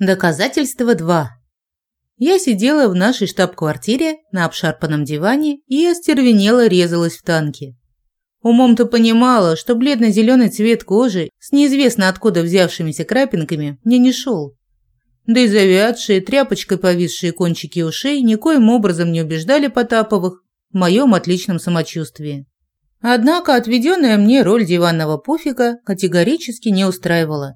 Доказательство 2. Я сидела в нашей штаб-квартире на обшарпанном диване и остервенело резалась в танке. Умом-то понимала, что бледно-зеленый цвет кожи с неизвестно откуда взявшимися крапинками мне не шел. Да и завядшие, тряпочкой повисшие кончики ушей никоим образом не убеждали Потаповых в моем отличном самочувствии. Однако отведенная мне роль диванного пуфика категорически не устраивала.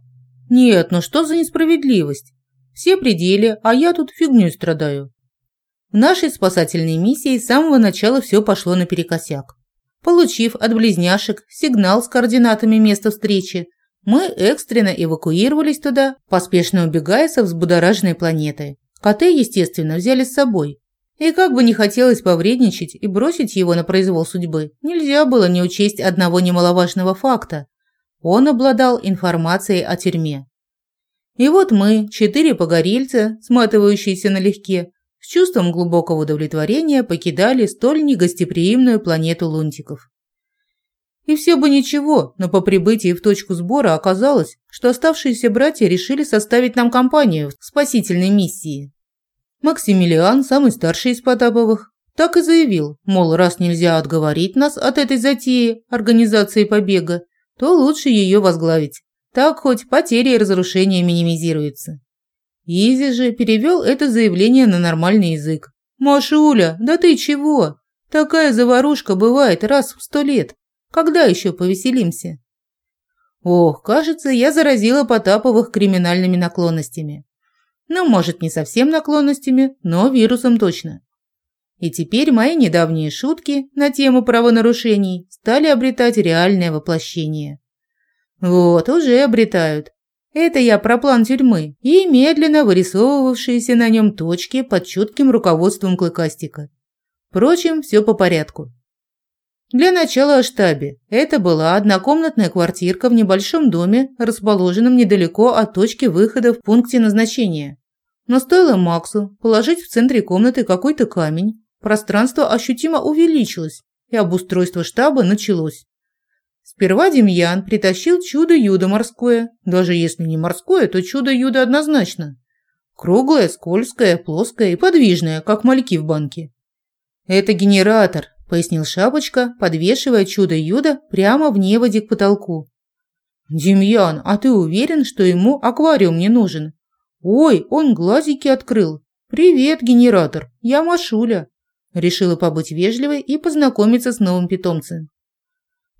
Нет, ну что за несправедливость? Все пределы, а я тут фигню страдаю. В нашей спасательной миссии с самого начала все пошло наперекосяк. Получив от близняшек сигнал с координатами места встречи, мы экстренно эвакуировались туда, поспешно убегая со взбудораженной планеты. Коты, естественно, взяли с собой. И как бы не хотелось повредничать и бросить его на произвол судьбы, нельзя было не учесть одного немаловажного факта. Он обладал информацией о тюрьме. И вот мы, четыре погорельца, сматывающиеся налегке, с чувством глубокого удовлетворения покидали столь негостеприимную планету лунтиков. И все бы ничего, но по прибытии в точку сбора оказалось, что оставшиеся братья решили составить нам компанию в спасительной миссии. Максимилиан, самый старший из Потаповых, так и заявил, мол, раз нельзя отговорить нас от этой затеи организации побега, то лучше ее возглавить. Так хоть потери и разрушения минимизируются. Изи же перевел это заявление на нормальный язык. «Машуля, да ты чего? Такая заварушка бывает раз в сто лет. Когда еще повеселимся?» Ох, кажется, я заразила Потаповых криминальными наклонностями. Ну, может, не совсем наклонностями, но вирусом точно. И теперь мои недавние шутки на тему правонарушений стали обретать реальное воплощение. Вот, уже обретают. Это я про план тюрьмы и медленно вырисовывавшиеся на нем точки под чутким руководством Клыкастика. Впрочем, все по порядку. Для начала о штабе. Это была однокомнатная квартирка в небольшом доме, расположенном недалеко от точки выхода в пункте назначения. Но стоило Максу положить в центре комнаты какой-то камень, пространство ощутимо увеличилось, и обустройство штаба началось. Сперва Демьян притащил чудо-юдо морское. Даже если не морское, то чудо-юдо однозначно. Круглое, скользкое, плоское и подвижное, как мальки в банке. «Это генератор», – пояснил Шапочка, подвешивая чудо-юдо прямо в неводе к потолку. «Демьян, а ты уверен, что ему аквариум не нужен?» «Ой, он глазики открыл. Привет, генератор, я Машуля». Решила побыть вежливой и познакомиться с новым питомцем.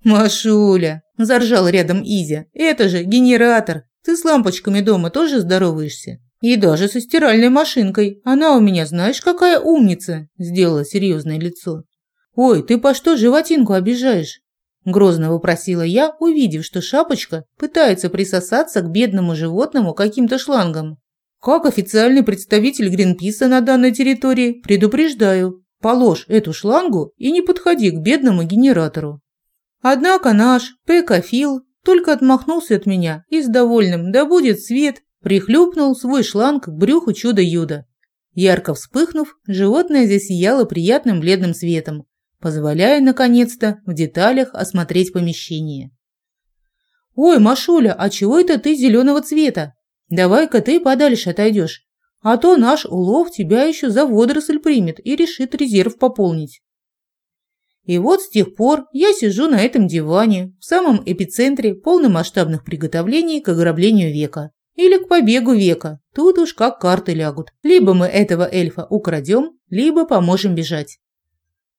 «Машуля!» – заржал рядом Изя. «Это же генератор! Ты с лампочками дома тоже здороваешься?» «И даже со стиральной машинкой. Она у меня знаешь, какая умница!» – сделала серьезное лицо. «Ой, ты по что животинку обижаешь?» Грозно вопросила я, увидев, что шапочка пытается присосаться к бедному животному каким-то шлангом. Как официальный представитель Гринписа на данной территории, предупреждаю, положь эту шлангу и не подходи к бедному генератору. Однако наш Пекафил только отмахнулся от меня и с довольным «да будет свет» прихлюпнул свой шланг к брюху чудо-юда. Ярко вспыхнув, животное засияло приятным бледным светом, позволяя, наконец-то, в деталях осмотреть помещение. «Ой, Машуля, а чего это ты зеленого цвета? Давай-ка ты подальше отойдешь, а то наш улов тебя еще за водоросль примет и решит резерв пополнить». И вот с тех пор я сижу на этом диване, в самом эпицентре полномасштабных приготовлений к ограблению века. Или к побегу века. Тут уж как карты лягут. Либо мы этого эльфа украдем, либо поможем бежать.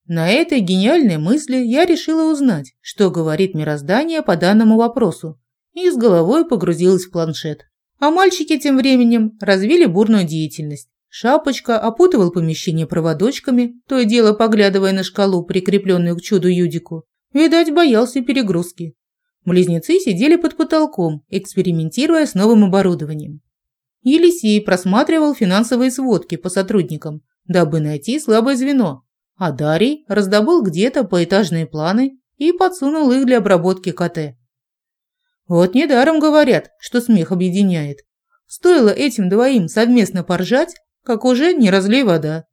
На этой гениальной мысли я решила узнать, что говорит мироздание по данному вопросу, и с головой погрузилась в планшет. А мальчики тем временем развили бурную деятельность. Шапочка опутывал помещение проводочками, то и дело поглядывая на шкалу, прикрепленную к чуду-юдику. Видать, боялся перегрузки. Близнецы сидели под потолком, экспериментируя с новым оборудованием. Елисей просматривал финансовые сводки по сотрудникам, дабы найти слабое звено, а Дарий раздобыл где-то поэтажные планы и подсунул их для обработки КТ. Вот недаром говорят, что смех объединяет. Стоило этим двоим совместно поржать, как уже не разлей вода.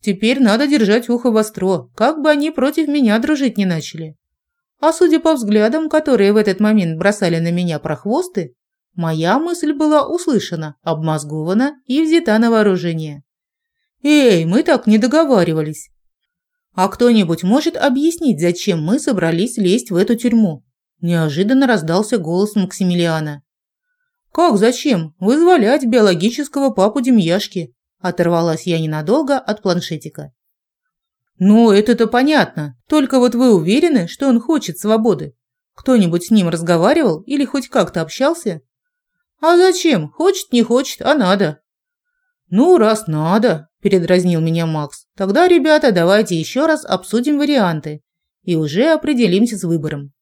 Теперь надо держать ухо востро, как бы они против меня дружить не начали. А судя по взглядам, которые в этот момент бросали на меня прохвосты, Моя мысль была услышана, обмозгована и взята на вооружение. «Эй, мы так не договаривались!» «А кто-нибудь может объяснить, зачем мы собрались лезть в эту тюрьму?» Неожиданно раздался голос Максимилиана. «Как зачем? Вызволять биологического папу Демьяшки!» Оторвалась я ненадолго от планшетика. «Ну, это-то понятно. Только вот вы уверены, что он хочет свободы? Кто-нибудь с ним разговаривал или хоть как-то общался?» «А зачем? Хочет, не хочет, а надо». «Ну, раз надо», – передразнил меня Макс, – «тогда, ребята, давайте еще раз обсудим варианты и уже определимся с выбором.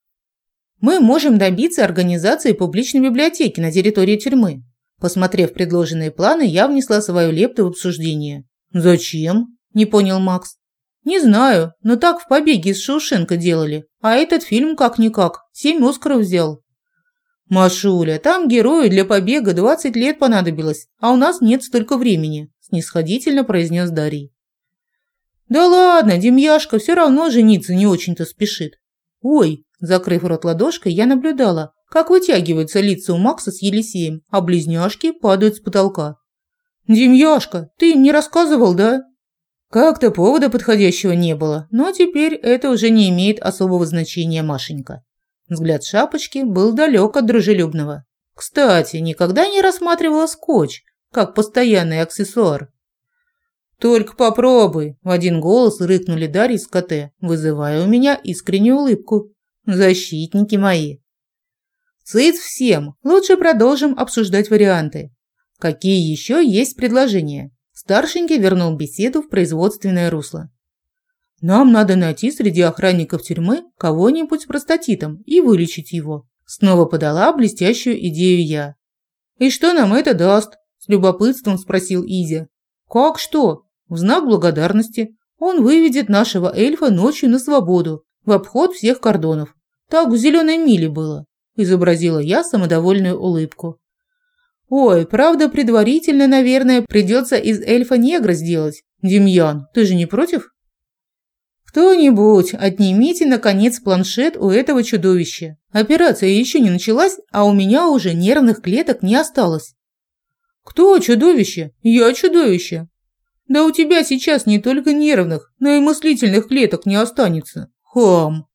Мы можем добиться организации публичной библиотеки на территории тюрьмы. Посмотрев предложенные планы, я внесла свою лепту в обсуждение. «Зачем?» – не понял Макс. «Не знаю, но так в «Побеге» из Шоушенка делали. А этот фильм как-никак, семь Оскаров взял». «Машуля, там герою для побега 20 лет понадобилось, а у нас нет столько времени», – снисходительно произнес Дарий. «Да ладно, Демьяшка все равно жениться не очень-то спешит». «Ой», – закрыв рот ладошкой, я наблюдала, как вытягиваются лица у Макса с Елисеем, а близняшки падают с потолка. «Демьяшка, ты им не рассказывал, да?» Как-то повода подходящего не было, но теперь это уже не имеет особого значения, Машенька. Взгляд шапочки был далек от дружелюбного. Кстати, никогда не рассматривала скотч, как постоянный аксессуар. «Только попробуй!» – в один голос рыкнули Дарья с КТ, вызывая у меня искреннюю улыбку. «Защитники мои!» «Цыц всем! Лучше продолжим обсуждать варианты. Какие еще есть предложения?» Старшенький вернул беседу в производственное русло. «Нам надо найти среди охранников тюрьмы кого-нибудь с простатитом и вылечить его», снова подала блестящую идею я. «И что нам это даст?» с любопытством спросил Изя. «Как что? В знак благодарности он выведет нашего эльфа ночью на свободу, в обход всех кордонов. Так в зеленой миле было», изобразила я самодовольную улыбку. Ой, правда, предварительно, наверное, придется из эльфа негра сделать. Демьян, ты же не против? Кто-нибудь, отнимите, наконец, планшет у этого чудовища. Операция еще не началась, а у меня уже нервных клеток не осталось. Кто чудовище? Я чудовище. Да у тебя сейчас не только нервных, но и мыслительных клеток не останется. Хам.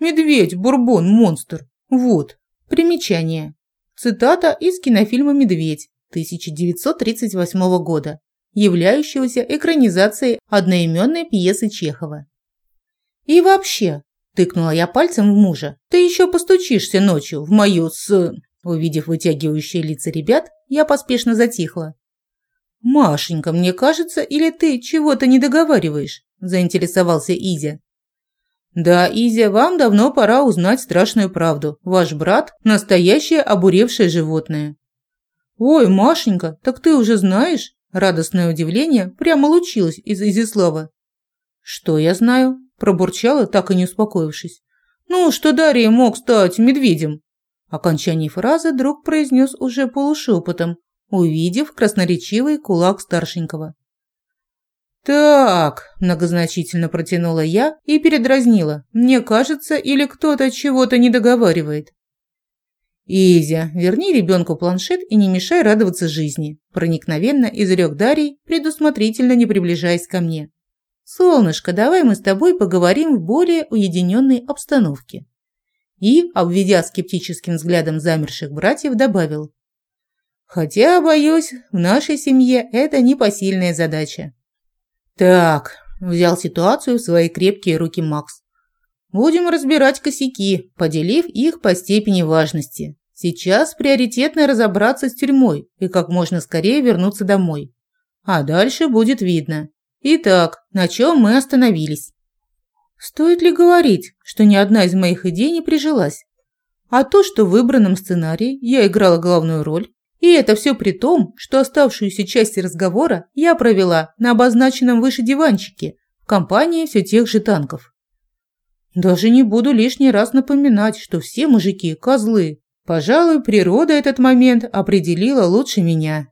Медведь, бурбон, монстр. Вот. Примечание. Цитата из кинофильма «Медведь» 1938 года, являющегося экранизацией одноименной пьесы Чехова. «И вообще», – тыкнула я пальцем в мужа, – «ты еще постучишься ночью в мою с...» Увидев вытягивающие лица ребят, я поспешно затихла. «Машенька, мне кажется, или ты чего-то не договариваешь?» – заинтересовался Изя. «Да, Изя, вам давно пора узнать страшную правду. Ваш брат – настоящее обуревшее животное». «Ой, Машенька, так ты уже знаешь?» Радостное удивление прямо лучилось из Изяслава. «Что я знаю?» – пробурчала, так и не успокоившись. «Ну, что Дарья мог стать медведем?» Окончание фразы друг произнес уже полушепотом, увидев красноречивый кулак старшенького. «Так», – многозначительно протянула я и передразнила. «Мне кажется, или кто-то чего-то не договаривает». «Изя, верни ребенку планшет и не мешай радоваться жизни», – проникновенно изрек Дарий, предусмотрительно не приближаясь ко мне. «Солнышко, давай мы с тобой поговорим в более уединенной обстановке». И, обведя скептическим взглядом замерших братьев, добавил. «Хотя, боюсь, в нашей семье это непосильная задача». «Так», – взял ситуацию в свои крепкие руки Макс. «Будем разбирать косяки, поделив их по степени важности. Сейчас приоритетно разобраться с тюрьмой и как можно скорее вернуться домой. А дальше будет видно. Итак, на чем мы остановились?» Стоит ли говорить, что ни одна из моих идей не прижилась? А то, что в выбранном сценарии я играла главную роль, и это все при том, что оставшуюся часть разговора я провела на обозначенном выше диванчике в компании все тех же танков. Даже не буду лишний раз напоминать, что все мужики – козлы. Пожалуй, природа этот момент определила лучше меня.